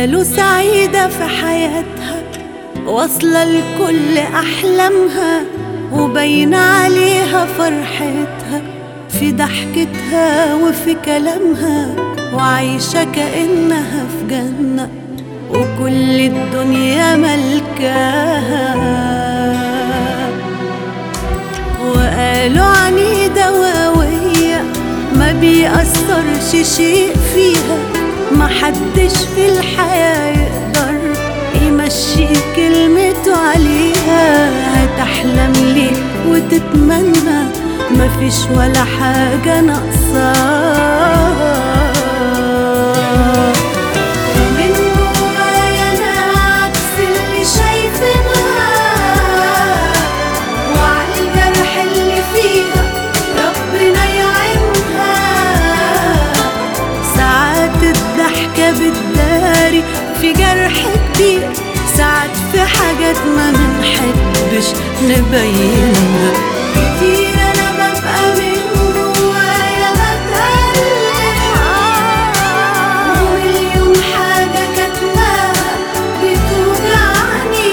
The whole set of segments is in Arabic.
وحيدة في حياتها واصلة لكل أحلامها وباين عليها فرحتها في ضحكتها وفي كلامها وعايشة كأنها في جنة وكل الدنيا ملكاها. وقالوا عنيدة وقوية ما بيأثرش شيء فيها. محدش في الحياة يقدر يمشي كلمته عليها. هتحلم ليه وتتمنى. مفيش ولا حاجة ناقصاها في جرح كبير ساعات في حاجات ما منحبش نبينها كتير أنا ببقى من جوايا بتألم ومليون حاجة كاتماها بتوجعني.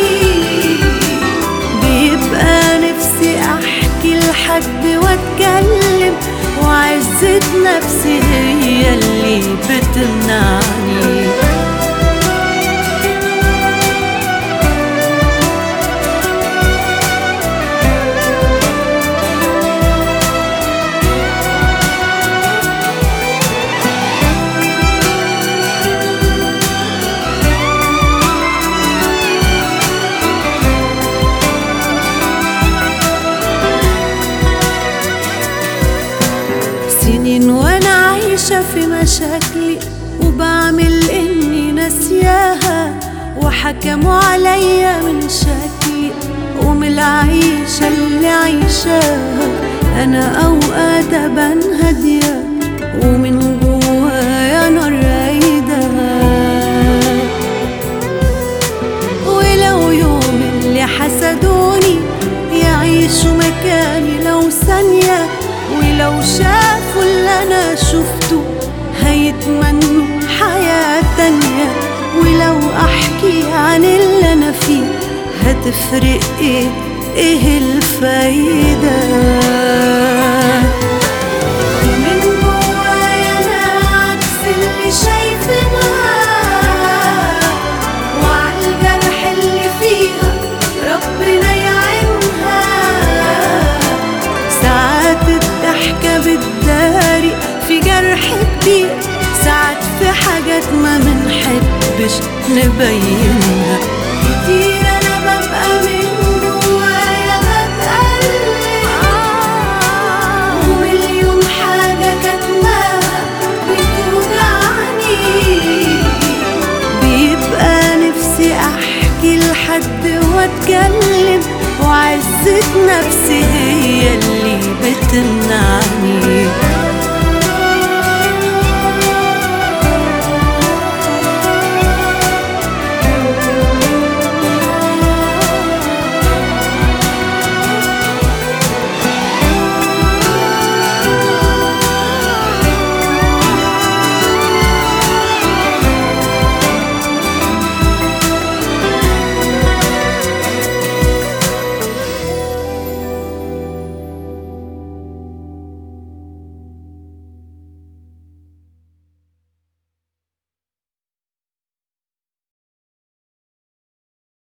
بيبقى نفسي أحكي لحد وأتكلم وعزة نفسي هي اللي بتمنعني. مشاكلي وبعمل إني ناسياها وحكموا عليا من شكلي ومن العيشة اللي عايشاها. أنا أوقات ابان هادية ومن جوايا نار رايدة. ولو يوم اللي حسدوني يعيشوا مكاني لو ثانية ولو شافوا اللي أنا شفته هيتمنوا حياة تانية ولو أحكي عن اللي أنا فيه هتفرق إيه؟ إيه الفايدة؟ بتداري في جرح كبير. حاجات ما منحبش نبينها كتير أنا ببقى من جوايا بتألم. ومليون حاجة كاتماها بتوجعني. بيبقى نفسي أحكي لحد وأتكلم. وعزة نفسي هي اللي بتمنعني.